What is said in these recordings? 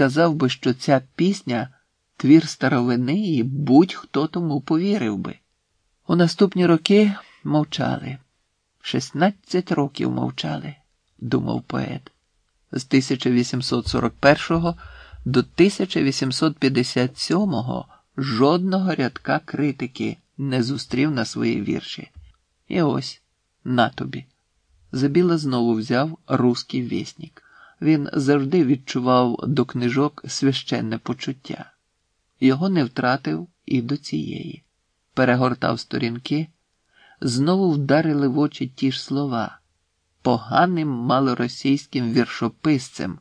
сказав би, що ця пісня твір старовини, і будь-хто тому повірив би. У наступні роки мовчали. Шістнадцять років мовчали, думав поет. З 1841 до 1857 жодного рядка критики не зустрів на свої вірші. І ось на тобі. Забіла знову взяв руський вісник. Він завжди відчував до книжок священне почуття. Його не втратив і до цієї. Перегортав сторінки, знову вдарили в очі ті ж слова поганим малоросійським віршописцем,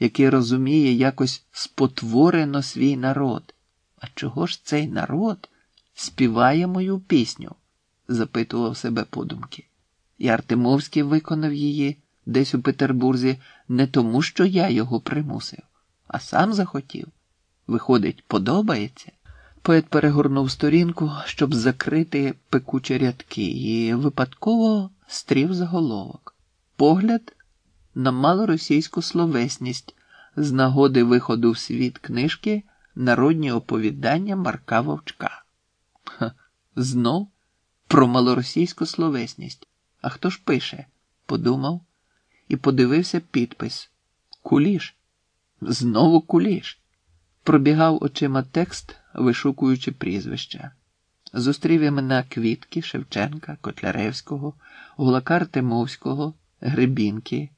який розуміє якось спотворено свій народ. А чого ж цей народ співає мою пісню? запитував себе подумки. І Артемовський виконав її десь у Петербурзі не тому, що я його примусив, а сам захотів. Виходить, подобається. Поет перегорнув сторінку, щоб закрити пекучі рядки, і випадково стрів заголовок. Погляд на малоросійську словесність з нагоди виходу в світ книжки Народні оповідання Марка Вовчка. Ха, знов про малоросійську словесність. А хто ж пише? Подумав і подивився підпис Куліш. Знову куліш. Пробігав очима текст, вишукуючи прізвища. Зустрів імена Квітки, Шевченка, Котляревського, Гулака Артемовського, Гребінки,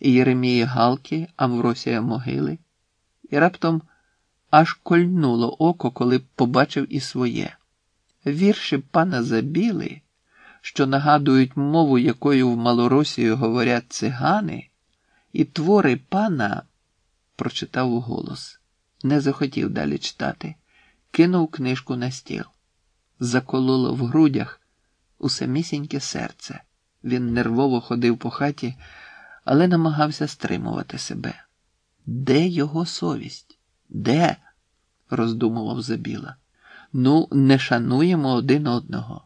Єремії Галки, Амвросія Могили, і раптом аж кольнуло око, коли побачив і своє. Вірші пана Забіли, що нагадують мову, якою в Малоросії говорять цигани, і твори пана прочитав уголос. Не захотів далі читати, кинув книжку на стіл. Закололо в грудях у самісіньке серце. Він нервово ходив по хаті, але намагався стримувати себе. Де його совість? Де? роздумував Забіла. Ну, не шануємо один одного.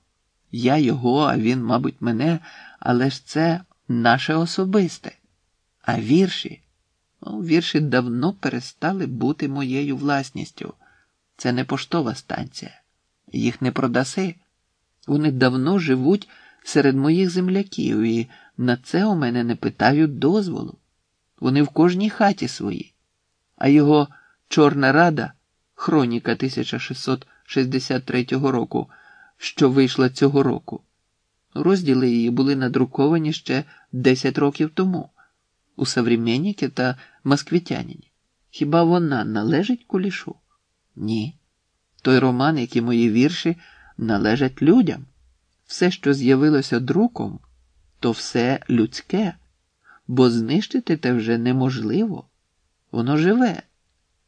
Я його, а він, мабуть, мене, але ж це наше особисте. А вірші, ну, вірші давно перестали бути моєю власністю. Це не поштова станція. Їх не продаси. Вони давно живуть серед моїх земляків, і на це у мене не питають дозволу. Вони в кожній хаті свої. А його Чорна Рада, хроніка 1663 року, що вийшла цього року. Розділи її були надруковані ще 10 років тому у «Современнике» та Москвитянині. Хіба вона належить кулішу? Ні. Той роман, як і мої вірші, належать людям. Все, що з'явилося друком, то все людське, бо знищити те вже неможливо. Воно живе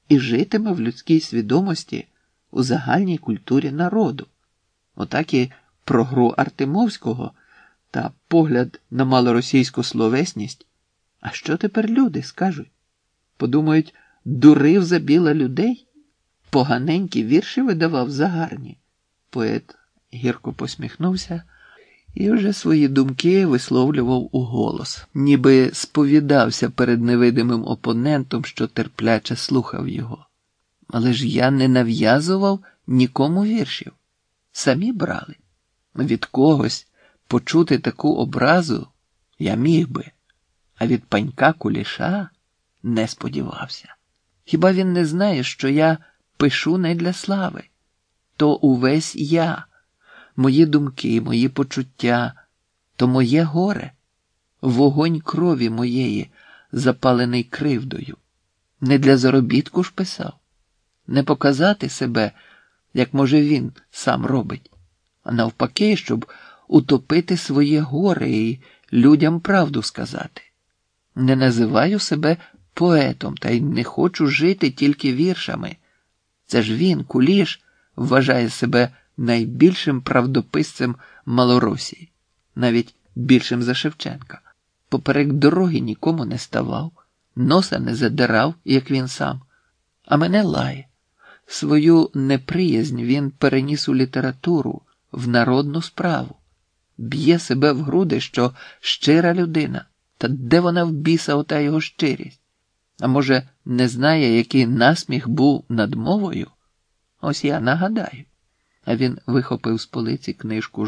і житиме в людській свідомості у загальній культурі народу. Отак і про гру Артемовського та погляд на малоросійську словесність. А що тепер люди скажуть? Подумають, дурив забіла людей? Поганенькі вірші видавав загарні. Поет гірко посміхнувся і вже свої думки висловлював у голос, ніби сповідався перед невидимим опонентом, що терпляче слухав його. Але ж я не нав'язував нікому віршів. Самі брали. Від когось почути таку образу я міг би, а від панька куліша не сподівався. Хіба він не знає, що я пишу не для слави? То увесь я мої думки, мої почуття, то моє горе, вогонь крові моєї, запалений кривдою. Не для заробітку ж писав, не показати себе, як може він сам робить, а навпаки, щоб утопити своє горе і людям правду сказати. Не називаю себе поетом та й не хочу жити тільки віршами. Це ж він, куліш, вважає себе найбільшим правдописцем Малоросії, навіть більшим за Шевченка. Поперек дороги нікому не ставав, носа не задирав, як він сам, а мене лає. Свою неприязнь він переніс у літературу, в народну справу, б'є себе в груди, що щира людина, та де вона в біса ота його щирість? А може, не знає, який насміх був над мовою? Ось я нагадаю. А він вихопив з полиці книжку